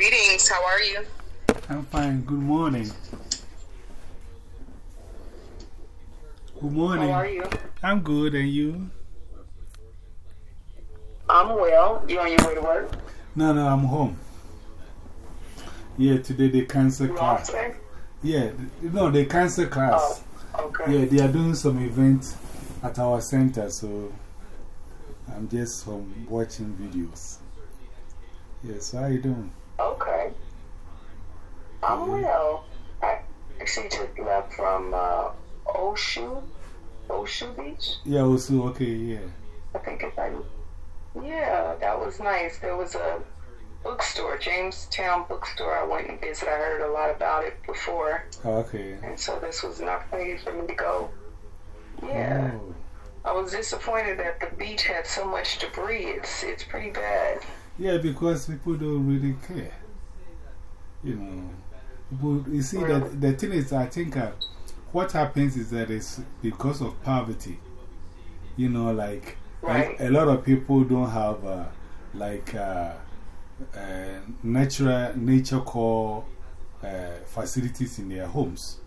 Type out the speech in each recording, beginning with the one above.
Greetings. How are you? I'm fine. Good morning. Good morning. How are you? I'm good. And you? I'm well. You on your way to work? No, no, I'm home. Yeah, today they cancel You class. Yeah, no, they cancel class. Oh, okay. Yeah, they are doing some event at our center, so I'm just home watching videos. Yes, how are you doing? Okay. I'm well. I actually just left from uh, Osu, Osu Beach. Yeah, also, okay, yeah. I think it's like, yeah, that was nice. There was a bookstore, Jamestown bookstore. I went and visited. I heard a lot about it before, Okay. and so this was an opportunity for me to go. Yeah. Oh, I was disappointed that the beach had so much debris. It's it's pretty bad. yeah, because people don't really care. You know, you see, that the thing is, I think uh, what happens is that it's because of poverty. You know, like a- Right. a, lot of people don't have uh, like uh, uh, natural, nature core uh, facilities in their homes.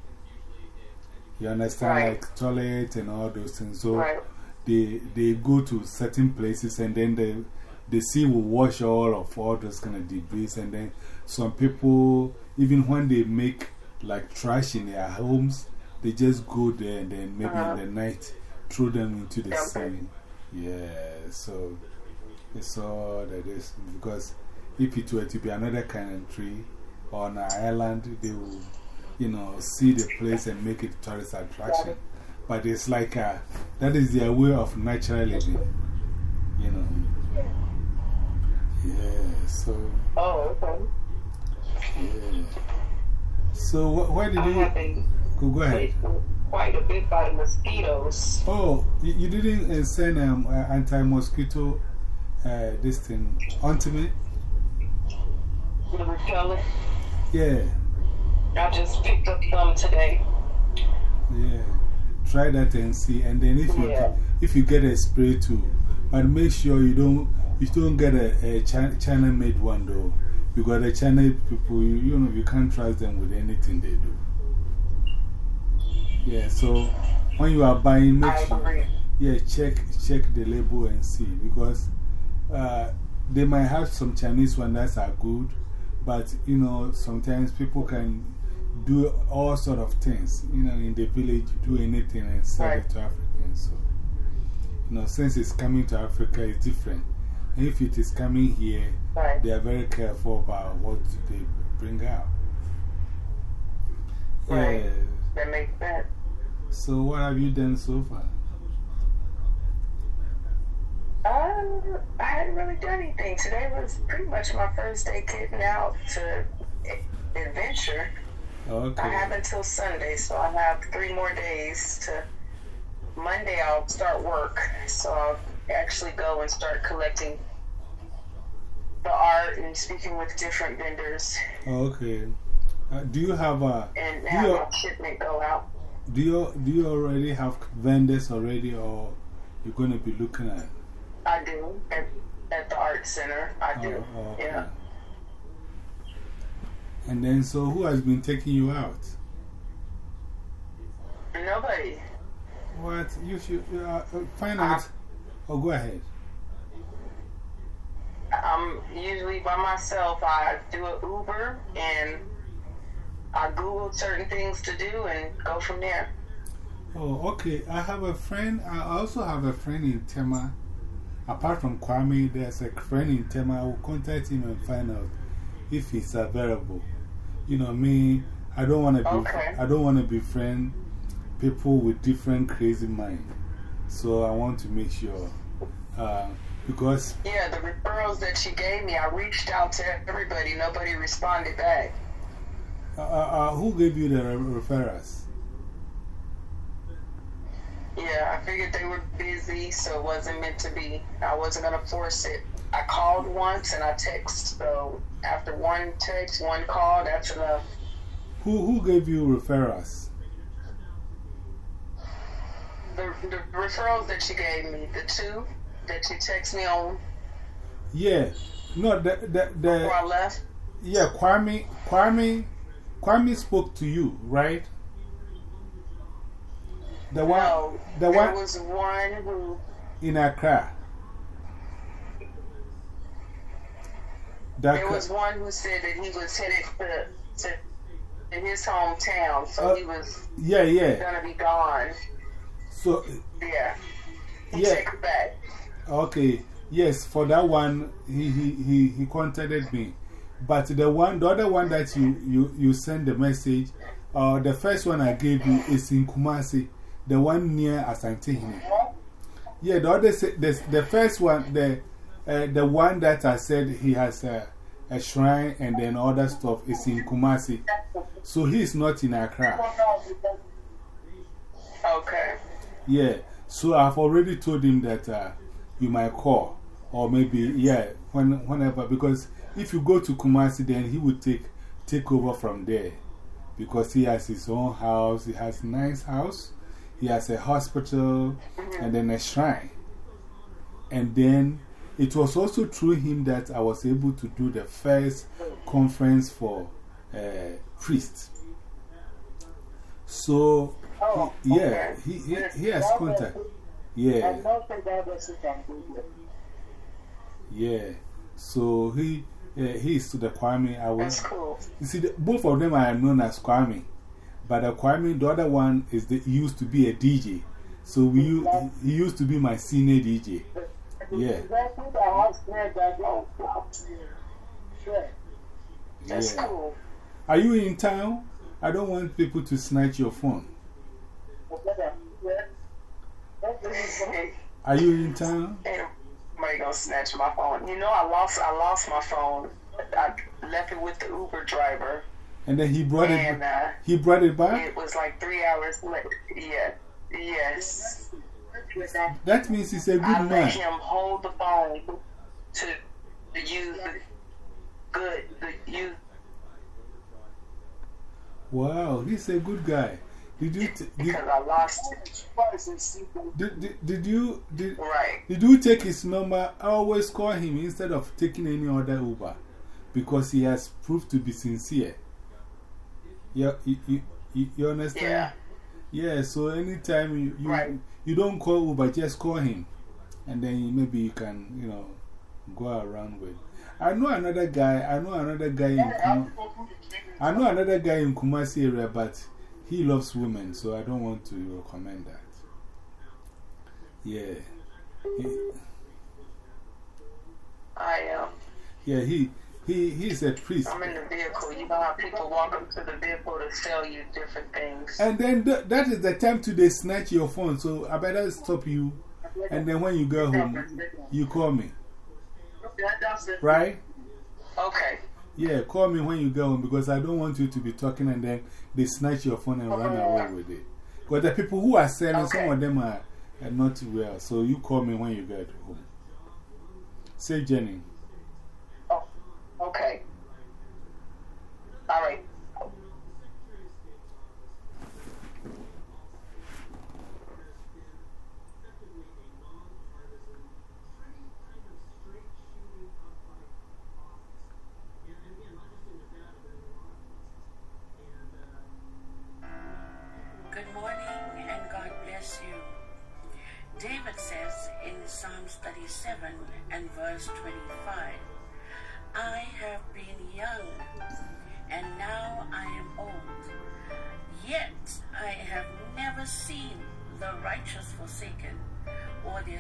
You understand, Right. like toilet and all those things. So Right. they, they go to certain places and then the, the sea will wash all of all those kind of debris. And then some people, even when they make like trash in their homes, they just go there and then maybe -huh. in uh-huh. the night throw them into the Okay. sea. Yeah, so it's all that is. Because if it were to be another country or an island, they will, you know, see the place and make it tourist attraction. But it's like a, that is their way of natural living, you know. Yeah, so, Oh, okay. So, wh where did I you go? Go ahead. quite a bit by the mosquitoes. Oh, you, you didn't uh, send um, uh, anti mosquito uh, this thing onto me? The repellent. Yeah, I just picked up some today. yeah. Try that and see. And then if you, Yeah. if you get a spray too, but make sure you don't, you don't get a, a China made one though. Because the China people, you, you know, you can't trust them with anything they do. Yeah, so when you are buying, make sure. Yeah, check, check the label and see because uh, they might have some Chinese ones that are good, but you know, sometimes people can do all sort of things, you know, in the village, do anything and sell Right. it to Africans. So, you know, since it's coming to Africa, it's different. If it is coming here, Right. they are very careful about what they bring out. Right. Yeah. That makes sense. So, what have you done so far? Uh, I hadn't really done anything. Today was pretty much my first day getting out to adventure. I have until Sunday, so I have three more days to. Monday, I'll start work, so I'll actually go and start collecting the art and speaking with different vendors Okay. Uh, do you have a. and Do have you, shipment go out. do, you, do you already have vendors already, or you're going to be looking at? I do at, at the art center. I do. Oh. Yeah. And then, so who has been taking you out? Nobody. What? You should uh, uh, find out. Oh, go ahead. I'm usually by myself. I do an Uber and I Google certain things to do and go from there. Oh, okay. I have a friend. I also have a friend in Tema. Apart from Kwame, there's a friend in Tema. I will contact him and find out if he's available. You know, me, I don't want to be, Okay. I don't want to befriend people with different crazy mind. So I want to make sure. Uh, because, Yeah, the referrals that you gave me, I reached out to everybody. Nobody responded back. uh, uh, uh, who gave you the re- referrals? Yeah, I figured they were busy, so it wasn't meant to be. I wasn't going to force it. I called once and I texted, So after one text, one call, that's enough. Who, who gave you referrals? The, the referrals that she gave me, the two that she texted me on Yeah. No, the, the, the, before I left, Yeah, Kwame, Kwame, Kwame spoke to you, right? The one, no, the there one was one who in Accra. That there was one who said that he was headed to, to in his hometown, so Uh, he was yeah, yeah. gonna be gone. So, Yeah, Yeah. okay, yes, for that one, he, he, he, he contacted me. But the one, the other one that you, you, you sent the message, uh, the first one I gave you is in Kumasi, the one near Asantehene. Yeah, the other, the, the first one, the, uh, the one that I said he has a, a shrine and then other stuff is in Kumasi. So he is not in Accra. Okay. Yeah, so I've already told him that uh, you might call, or maybe, yeah, when, whenever, because if you go to Kumasi, then he will take, take over from there. Because he has his own house, he has a nice house, he has a hospital, and then a shrine. And then it was also through him that I was able to do the first conference for uh, priests. So, Oh, he- yeah, okay. he, he, Yes, he has contact. Yeah. And also God bless you can do it. Yeah. So he, uh, he is to the Kwame. I That's was, cool. you see, the, both of them are known as Kwame. But the Kwame, the other one is the, he used to be a DJ. So we, he he used to be my senior DJ. Yeah. Exactly the house where that go. Sure. That's Yeah. Are you in town? I don't want people to snatch your phone. Okay. Yeah. Okay. Ain't Are you in town? nobody gonna snatch my phone. You know, I lost, I lost my phone. I left it with the Uber driver, And then he brought and it, uh, he brought it back? it was like three hours late. Yeah. Yes. That means he's a good I let him hold the phone to, use good, the. Wow, he's a good guy. Did you, did, Because I lost it. did, did, did you, did, Right. Did you take his number? I always call him instead of taking any other Uber because he has proved to be sincere. Yeah, you, you, you, you understand? Yeah. Yeah, so anytime you, you, Right. you don't call Uber, just call him. And then maybe you can, you know, go around with. I know another guy, I know another guy in Kum I know another guy in Kumasi area, but he loves women, so I don't want to recommend that. Yeah. He, I am. yeah, he, he, he's a priest. I'm in the vehicle. You know how people walk up to the vehicle to sell you different things. And then th that is the time to they snatch your phone, so I better stop you. And then when you go home, you call me. Right? Okay. Yeah, call me when you get home because I don't want you to be talking and then they snatch your phone and run away with it. Because the people who are selling, some of them are, are not well. So you call me when you get home. Say Jenny. Oh, okay.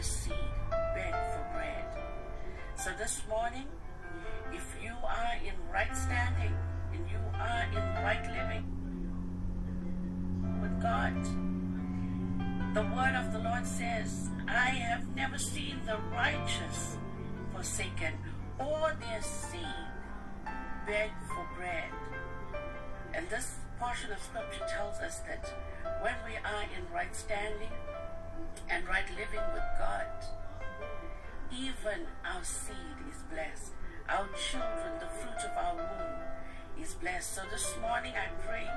Seed beg for bread. So this morning, if you are in right standing and you are in right living, with God. The word of the Lord says, I have never seen the righteous forsaken or their seed beg for bread. And this portion of scripture tells us that when we are in right standing and right living with God, even our seed is blessed. Our children, the fruit of our womb, is blessed. So this morning I pray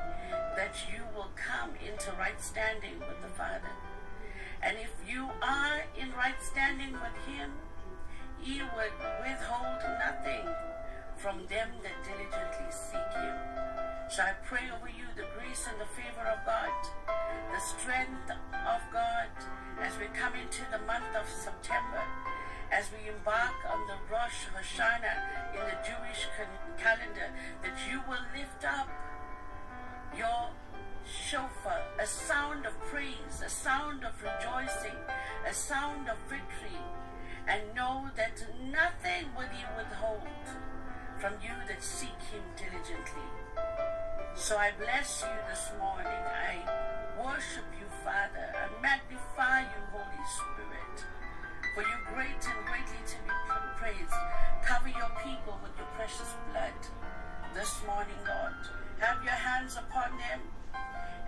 that you will come into right standing with the Father. And if you are in right standing with Him, He would withhold nothing from them that diligently seek you. So I pray over you the grace and the favor of God, the strength of God as we come into the month of September, as we embark on the Rosh Hashanah in the Jewish calendar, that you will lift up your shofar, a sound of praise, a sound of rejoicing, a sound of victory, and know that nothing will he withhold from you that seek him diligently. So I bless you this morning. I worship you, Father. I magnify you, Holy Spirit. For you great and greatly to be praised. Cover your people with your precious blood this morning, Lord. Have your hands upon them.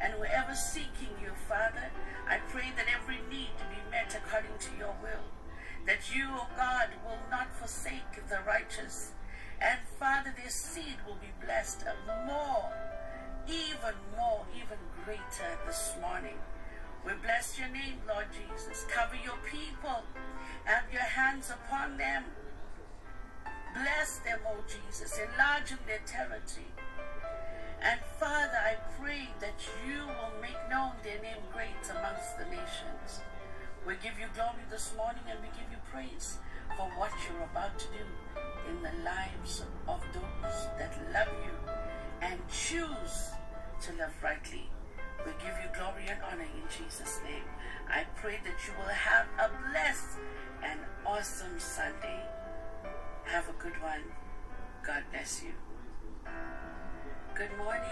And whoever seeking you, Father, I pray that every need be met according to your will. That you, O God, will not forsake the righteous. And Father, their seed will be blessed more, even more, even greater this morning. We bless your name, Lord Jesus. Cover your people. Have your hands upon them. Bless them, O Jesus. Enlarge their territory. And Father, I pray that you will make known their name great amongst the nations. We give you glory this morning and we give you praise for what you're about to do in the lives of those that love you and choose to love rightly. We give you glory and honor in Jesus' name. I pray that you will have a blessed and awesome Sunday. Have a good one. God bless you. Good morning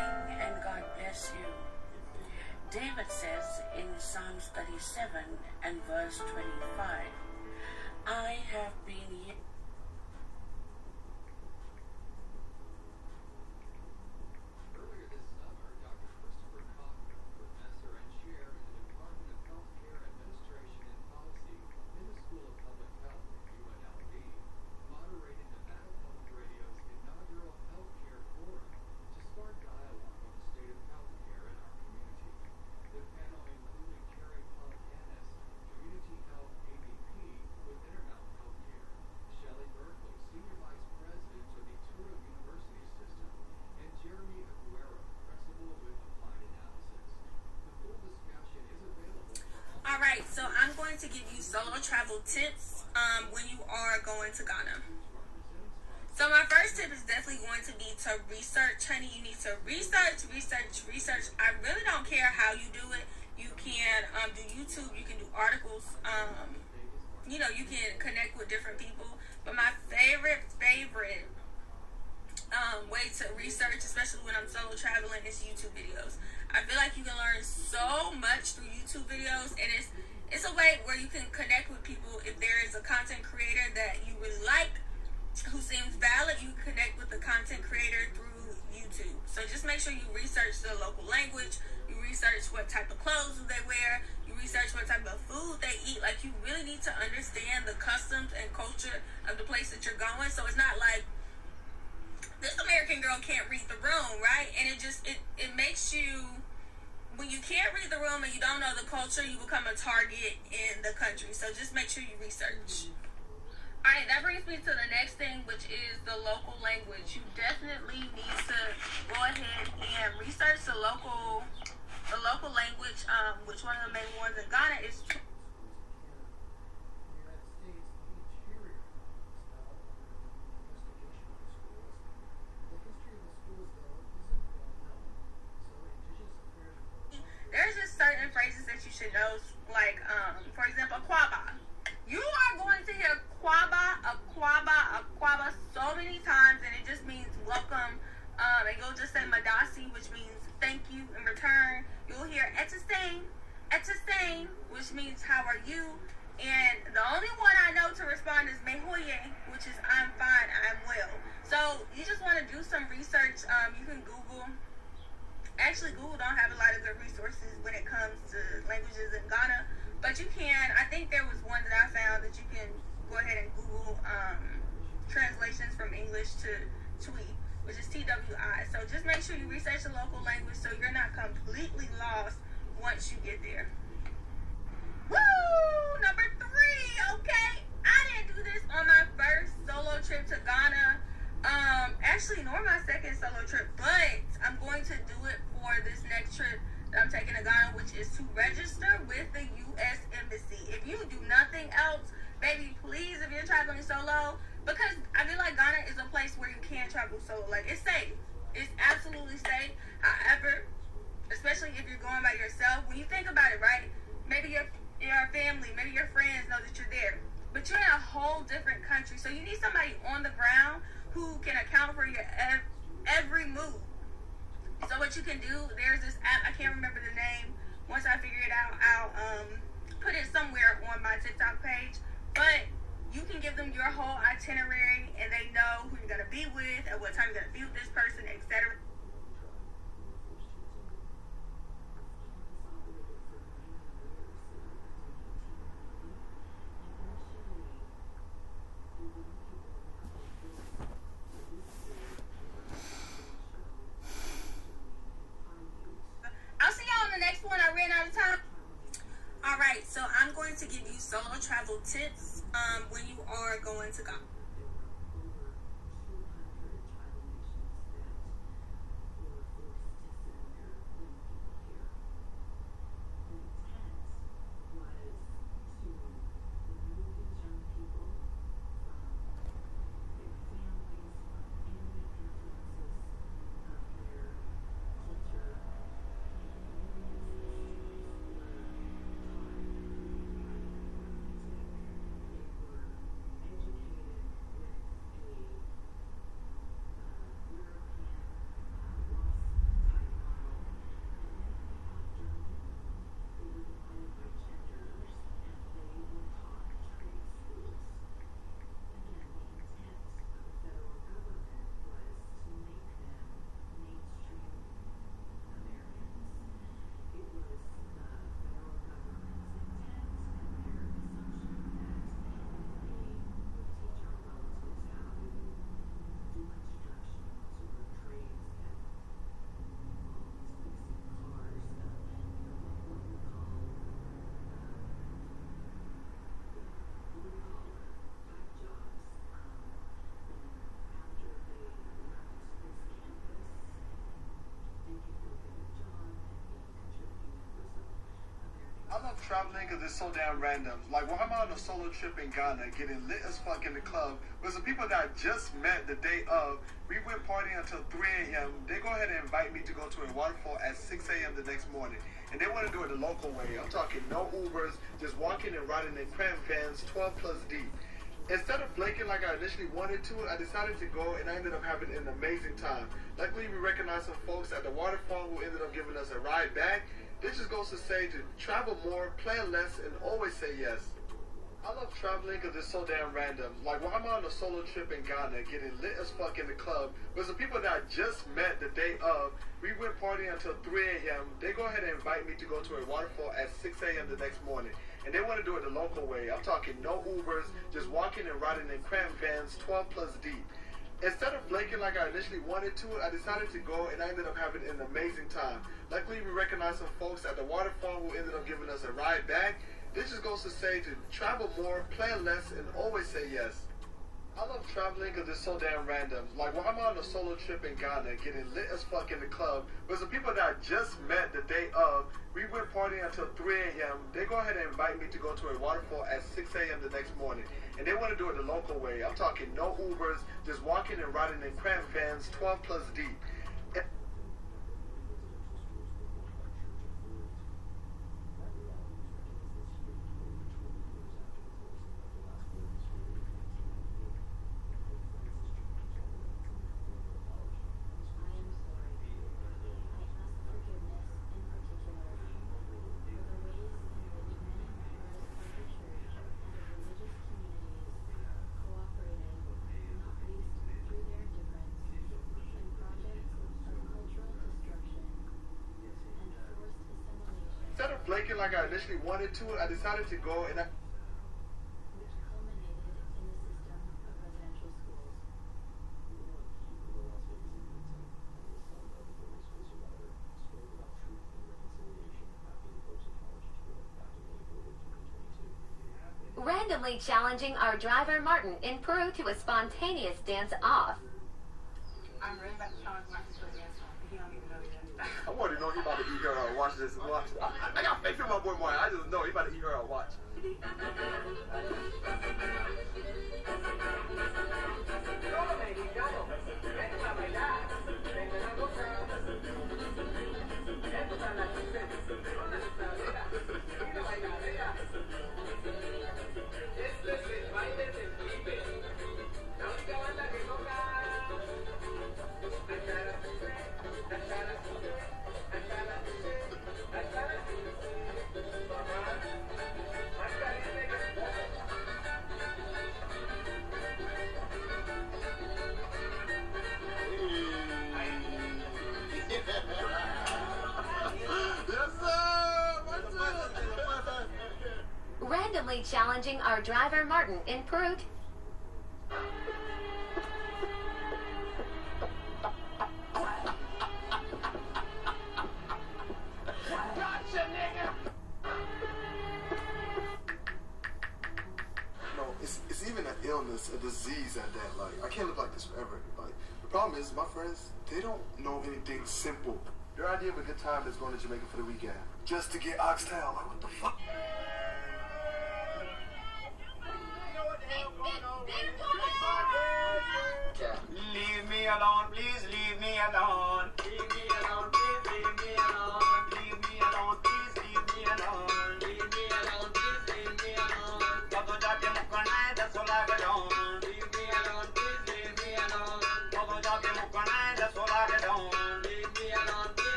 and God bless you. David says in Psalms 37 and verse 25, I have been right, so I'm going to give you solo travel tips um, when you are going to Ghana. So my first tip is definitely going to be to research, honey. You need to research, research, research. I really don't care how you do it. You can um, do YouTube. You can do articles. Um, you know, you can connect with different people. But my favorite, favorite um, way to research, especially when I'm solo traveling, is YouTube videos. I feel like you can learn so much through YouTube videos, and it's it's a way where you can connect with people. If there is a content creator that you really like, who seems valid, you connect with the content creator through YouTube. So just make sure you research the local language. You research what type of clothes do they wear. You research what type of food they eat. Like you really need to understand the customs and culture of the place that you're going. So it's not like this American girl can't read the room, right? And it just it it makes you when you can't read the room and you don't know the culture, you become a target in the country. So just make sure you research. All right, that brings me to the next thing, which is the local language. You definitely need to go ahead and research the local, the local language. Um, which one of the main ones in Ghana is the United States, the interior style investigation of the schools. The history of the schools, though, isn't well known. So Indigenous Affairs Department there's just certain phrases that you should know, like, um, for example, quaba. You are going to hear quaba, a quaba, a quaba so many times, and it just means welcome. Um, and you'll just say madasi, which means thank you in return. You'll hear etisane, etisane, which means how are you. And the only one I know to respond is mehoye, which is I'm fine, I'm well. So you just want to do some research. Um, you can Google actually Google don't have a lot of good resources when it comes to languages in Ghana, but you can. I think there was one that I found that you can go ahead and Google um, translations from English to Twi, which is TWI. So just make sure you research the local language so you're not completely lost once you get there. Woo! Number three, okay? I didn't do this on my first solo trip to Ghana. Um, actually nor my second solo trip, but I'm going to do it for this next trip I'm taking to Ghana, which is to register with the U.S. Embassy. If you do nothing else, baby, please, if you're traveling solo, because I feel like Ghana is a place where you can travel solo. Like it's safe. It's absolutely safe. However, especially if you're going by yourself, when you think about it, right? Maybe your your family, maybe your friends know that you're there, but you're in a whole different country, so you need somebody on the ground who can account for your ev- every move. So what you can do, there's this app. I can't remember the name. Once I figure it out, I'll um, put it somewhere on my TikTok page. But you can give them your whole itinerary, and they know who you're gonna be with, at what time you're gonna be with this person, etc. love traveling because it's so damn random. Like when I'm on a solo trip in Ghana, getting lit as fuck in the club with some people that I just met the day of. We went partying until 3 a.m. They go ahead and invite me to go to a waterfall at 6 a.m. the next morning. And they want to do it the local way. I'm talking no Ubers, just walking and riding in cramped vans, 12 plus deep. Instead of flaking like I initially wanted to, I decided to go and I ended up having an amazing time. Luckily, we recognized some folks at the waterfall who ended up giving us a ride back. This just goes to say to travel more, plan less, and always say yes. I love traveling because it's so damn random. Like when I'm on a solo trip in Ghana, getting lit as fuck in the club with some people that I just met the day of. We went partying until 3 a.m. They go ahead and invite me to go to a waterfall at 6 a.m. the next morning. And they want to do it the local way. I'm talking no Ubers, just walking and riding in cramped vans, 12 plus deep. Instead of flaking like I initially wanted to, I decided to go and I ended up having an amazing time. Luckily, we recognized some folks at the waterfall who ended up giving us a ride back. This just goes to say to travel more, plan less, and always say yes. I love traveling because it's so damn random. Like when I'm on a solo trip in Ghana, getting lit as fuck in the club with some people that I just met the day of. We went partying until 3 a.m. They go ahead and invite me to go to a waterfall at 6 a.m. the next morning. And they want to do it the local way. I'm talking no Ubers, just walking and riding in cramped vans, 12 plus deep. initially wanted to, I decided to go and I randomly challenging our driver Martin in Peru to a spontaneous dance off. I'm really about to challenge Martin to a dance off. He don't even know yet. I want to know about the ego watch this. Watch. I, I got faith in my boy Mario. I just know he about to eat her a watch. challenging our driver Martin in Perut. Gotcha, no, it's, it's even an illness, a disease at that. Like, I can't live like this forever. Like, the problem is, my friends, they don't know anything simple. Your idea of a good time is going to Jamaica for the weekend just to get oxtail. Like, what the fuck?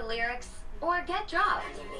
Lyrics or get dropped.